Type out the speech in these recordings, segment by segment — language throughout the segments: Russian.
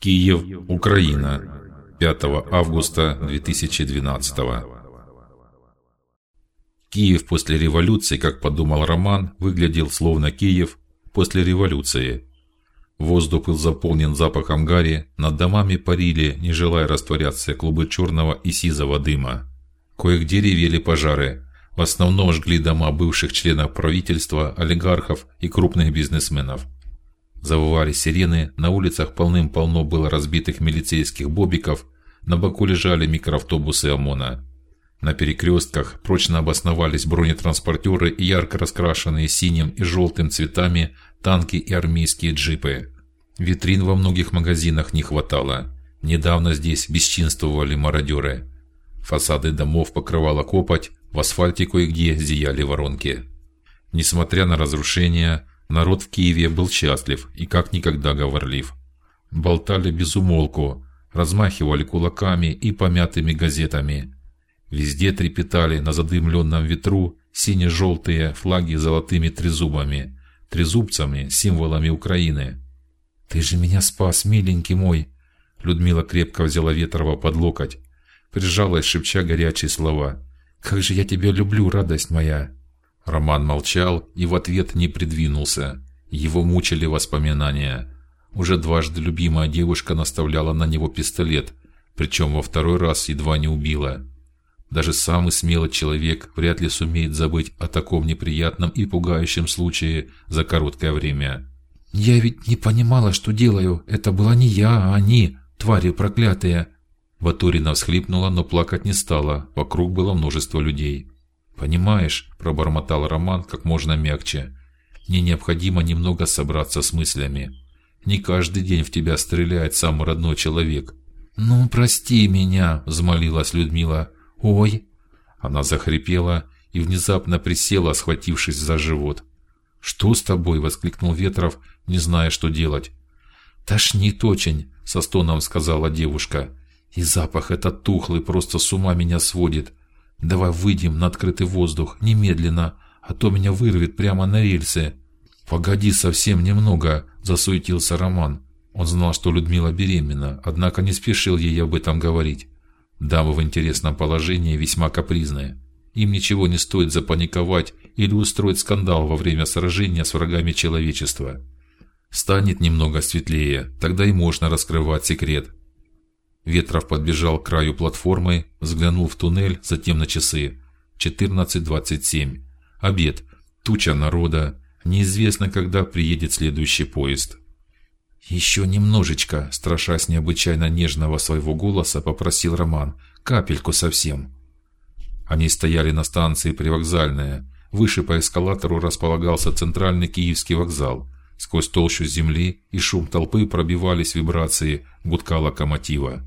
Киев, Украина. 5 августа 2012. Киев после революции, как подумал Роман, выглядел словно Киев после революции. Воздух был заполнен запахом гари, над домами парили, не желая растворяться, клубы черного и сизого дыма. Кое-где ревели пожары. В основном жгли дома бывших членов правительства, олигархов и крупных бизнесменов. Завывали сирены, на улицах полным-полно было разбитых милицейских бобиков, на боку лежали микроавтобусы ОМОНа. На перекрестках прочно обосновались бронетранспортеры и ярко раскрашенные синим и желтым цветами танки и армейские джипы. Витрин во многих магазинах не хватало. Недавно здесь бесчинствовали мародеры. Фасады домов покрывала копоть, в асфальте кое-где зияли воронки. Несмотря на разрушения, народ в Киеве был счастлив и как никогда говорлив. Болтали без умолку, размахивали кулаками и помятыми газетами. Везде трепетали на задымленном ветру сине-желтые флаги с золотыми трезубами, трезубцами, символами Украины. Ты же меня спас, миленький мой. Людмила крепко взяла Ветрова под локоть, прижалась, шепча горячие слова. Как же я тебя люблю, радость моя. Роман молчал и в ответ не придвинулся. Его мучили воспоминания. Уже дважды любимая девушка наставляла на него пистолет, причем во второй раз едва не убила. Даже самый смелый человек вряд ли сумеет забыть о таком неприятном и пугающем случае за короткое время. Я ведь не понимала, что делаю. Это была не я, а они, твари проклятые. Батурина всхлипнула, но плакать не стала. Вокруг было множество людей. Понимаешь, пробормотал Роман как можно мягче. Мне необходимо немного собраться с мыслями. Не каждый день в тебя стреляет самый родной человек. Ну прости меня, взмолилась Людмила. Ой! Она захрипела и внезапно присела, схватившись за живот. Что с тобой? воскликнул Ветров, не зная, что делать. Тошнит очень, со стоном сказала девушка. И запах этот тухлый просто с ума меня сводит. Давай выйдем на открытый воздух немедленно, а то меня вырвет прямо на рельсы. Погоди совсем немного, засуетился Роман. Он знал, что Людмила беременна, однако не спешил ей об этом говорить. Дамы в интересном положении весьма капризные. Им ничего не стоит запаниковать или устроить скандал во время сражения с врагами человечества. Станет немного светлее, тогда и можно раскрывать секрет. Ветров подбежал к краю платформы, взглянул в туннель, затем на часы. 14:27. Обед. Туча народа. Неизвестно, когда приедет следующий поезд. Еще немножечко, страшась необычайно нежного своего голоса, попросил Роман. Капельку совсем. Они стояли на станции привокзальная. Выше по эскалатору располагался центральный Киевский вокзал. Сквозь толщу земли и шум толпы пробивались вибрации гудка локомотива.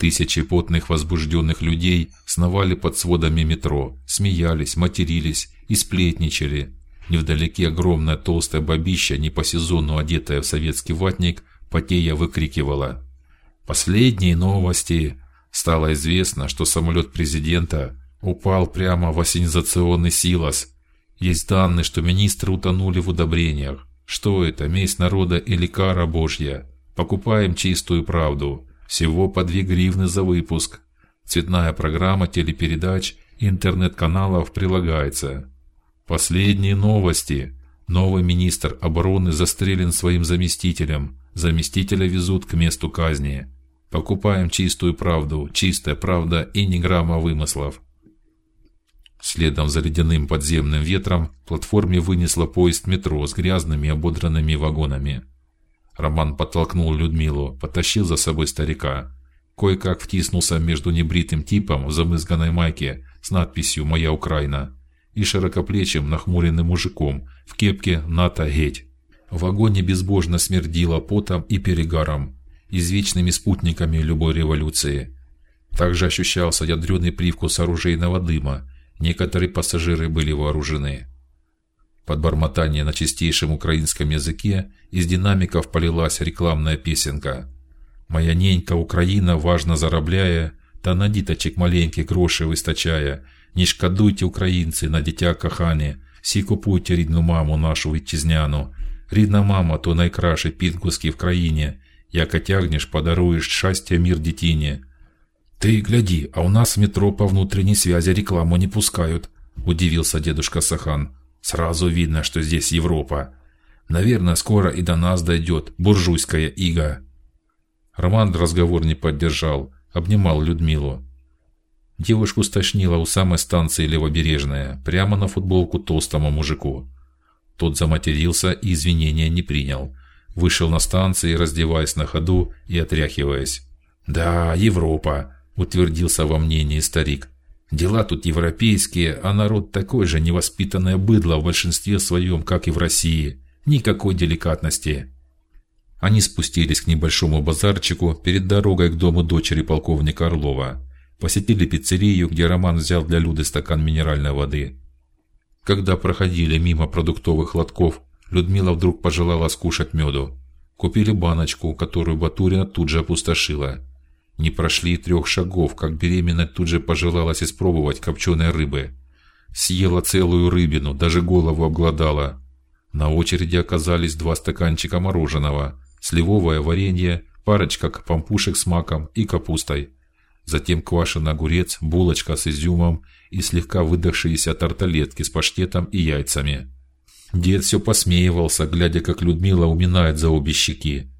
Тысячи потных возбужденных людей сновали под сводами метро, смеялись, матерились и сплетничали. Невдалеке огромная толстая бабища, не по сезону одетая в советский ватник, потея выкрикивала: "Последние новости! Стало известно, что самолет президента упал прямо в ассенизационный силос. Есть данные, что министры утонули в удобрениях. Что это, месть народа или кара Божья? Покупаем чистую правду. Всего по две гривны за выпуск. Цветная программа телепередач интернет-каналов прилагается. Последние новости. Новый министр обороны застрелен своим заместителем. Заместителя везут к месту казни. Покупаем чистую правду, чистая правда и ни грамма вымыслов. Следом за ледяным подземным ветром платформе вынесло поезд метро с грязными ободранными вагонами. Роман подтолкнул Людмилу, потащил за собой старика. Кое-как втиснулся между небритым типом в замызганной майке с надписью "Моя Украина" и широкоплечим нахмуренным мужиком в кепке НАТО геть. В вагоне безбожно смердило потом и перегаром, извечными спутниками любой революции. Также ощущался ядреный привкус оружейного дыма. Некоторые пассажиры были вооружены. Под бормотание на чистейшем украинском языке из динамиков полилась рекламная песенка. Моя ненька Украина важно заробляя, та на діточек маленьких грошей вистачає. Не шкодуйте, українці, на дитя кохані, всі купуйте рідну маму нашу вітчизняну. Рідна мама то найкраще підгузки в країні. Як отягнешь, подаруешь счастье мир детине. Ты гляди, а у нас в метро по внутренней связи рекламу не пускают, удивился дедушка Сахан. Сразу видно, что здесь Европа. Наверное, скоро и до нас дойдет буржуйская ига. Роман разговор не поддержал, обнимал Людмилу. Девушку стошнило у самой станции Левобережная, прямо на футболку толстому мужику. Тот заматерился и извинения не принял. Вышел на станции, раздеваясь на ходу и отряхиваясь. Да, Европа, утвердился во мнении старик. Дела тут европейские, а народ такой же невоспитанное быдло в большинстве своем, как и в России. Никакой деликатности. Они спустились к небольшому базарчику перед дорогой к дому дочери полковника Орлова. Посетили пиццерию, где Роман взял для Люды стакан минеральной воды. Когда проходили мимо продуктовых лотков, Людмила вдруг пожелала скушать меду. Купили баночку, которую Батурина тут же опустошила. Не прошли трех шагов, как беременная тут же пожелалась испробовать копченой рыбы. Съела целую рыбину, даже голову обглодала. На очереди оказались два стаканчика мороженого, сливовое варенье, парочка пампушек с маком и капустой. Затем квашеный огурец, булочка с изюмом и слегка выдохшиеся тарталетки с паштетом и яйцами. Дед все посмеивался, глядя, как Людмила уминает за обе щеки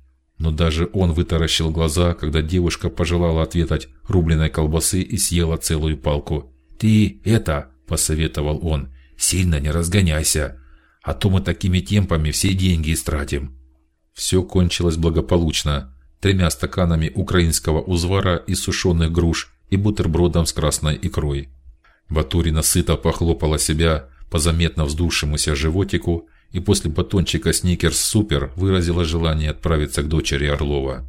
но даже он вытаращил глаза, когда девушка пожелала ответать рубленой колбасы и съела целую палку. Ты это, посоветовал он, сильно не разгоняйся, а то мы такими темпами все деньги истратим. Все кончилось благополучно, тремя стаканами украинского узвара из сушеных груш и бутербродом с красной икрой. Батурина сыто похлопала себя по заметно вздувшемуся животику и после батончика Сникерс Супер выразила желание отправиться к дочери Орлова.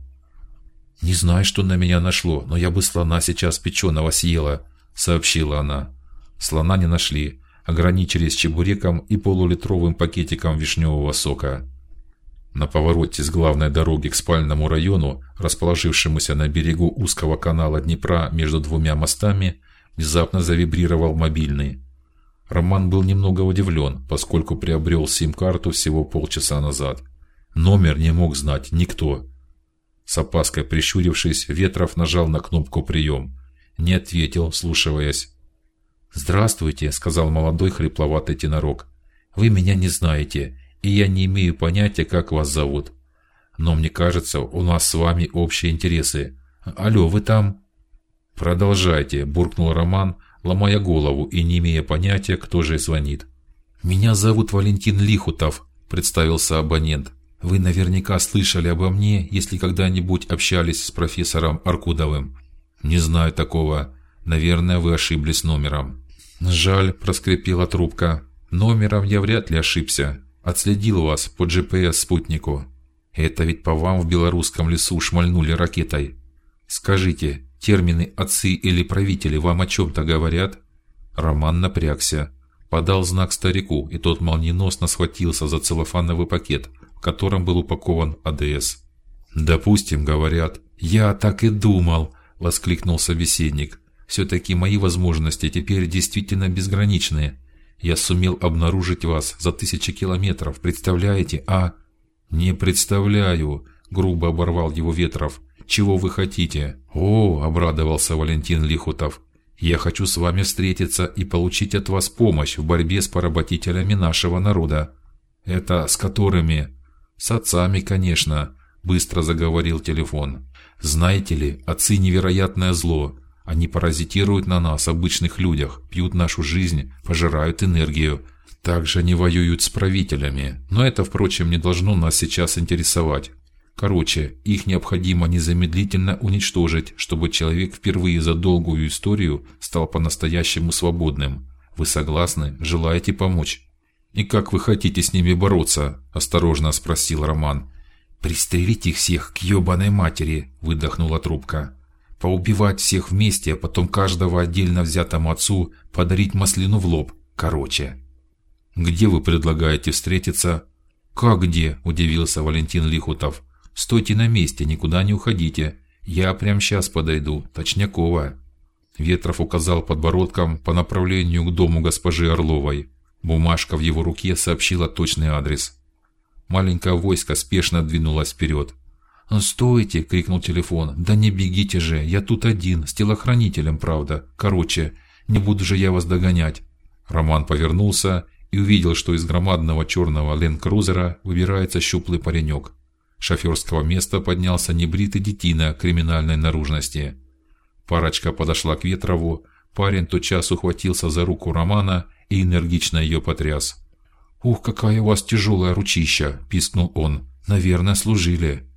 Не знаю, что на меня нашло, но я бы слона сейчас печеного съела, сообщила она. Слона не нашли, ограничились чебуреком и полулитровым пакетиком вишневого сока. На повороте с главной дороги к спальному району, расположившемуся на берегу узкого канала Днепра между двумя мостами, внезапно завибрировал мобильный. Роман был немного удивлен, поскольку приобрел сим-карту всего полчаса назад. Номер не мог знать никто. С опаской прищурившись, Ветров нажал на кнопку прием. Не ответил, слушаясь. Здравствуйте, сказал молодой хрипловатый тенорок. Вы меня не знаете, и я не имею понятия, как вас зовут. Но мне кажется, у нас с вами общие интересы. Алло, вы там? Продолжайте, буркнул Роман, ломая голову и не имея понятия, кто же звонит. Меня зовут Валентин Лихутов, представился абонент. Вы наверняка слышали обо мне, если когда-нибудь общались с профессором Аркудовым. Не знаю такого. Наверное, вы ошиблись номером. Жаль, проскрипела трубка. Номером я вряд ли ошибся. Отследил вас по GPS спутнику. Это ведь по вам в белорусском лесу шмальнули ракетой. Скажите, Термины отцы или правители вам о чем-то говорят? Роман напрягся, подал знак старику, и тот молниеносно схватился за целлофановый пакет, в котором был упакован АДС. Допустим, говорят. Я так и думал, воскликнул собеседник. Все-таки мои возможности теперь действительно безграничные. Я сумел обнаружить вас за тысячи километров, представляете? А не представляю, грубо оборвал его Ветров. Чего вы хотите? О, обрадовался Валентин Лихутов. Я хочу с вами встретиться и получить от вас помощь в борьбе с поработителями нашего народа. Это с которыми? С отцами, конечно. Быстро заговорил телефон. Знаете ли, отцы невероятное зло. Они паразитируют на нас, обычных людях, пьют нашу жизнь, пожирают энергию. Также они воюют с правителями, но это, впрочем, не должно нас сейчас интересовать. Короче, их необходимо незамедлительно уничтожить, чтобы человек впервые за долгую историю стал по-настоящему свободным. Вы согласны? Желаете помочь? И как вы хотите с ними бороться? осторожно спросил Роман. Пристрелить их всех к ёбаной матери, выдохнула трубка. Поубивать всех вместе, а потом каждого отдельно взятому отцу подарить маслину в лоб. Короче. Где вы предлагаете встретиться? Как где? удивился Валентин Лихутов. Стойте на месте, никуда не уходите. Я прямо сейчас подойду, Точнякова. Ветров указал подбородком по направлению к дому госпожи Орловой. Бумажка в его руке сообщила точный адрес. Маленькое войско спешно двинулось вперед. "Стойте!" крикнул телефон. "Да не бегите же, я тут один, с телохранителем, правда. Короче, не буду же я вас догонять". Роман повернулся и увидел, что из громадного черного ленд-крузера выбирается щуплый паренек. С шоферского места поднялся небритый детина криминальной наружности. Парочка подошла к Ветрову, парень тотчас ухватился за руку Романа и энергично ее потряс. "Ух, какая у вас тяжелая ручища", пискнул он. "Наверное, служили".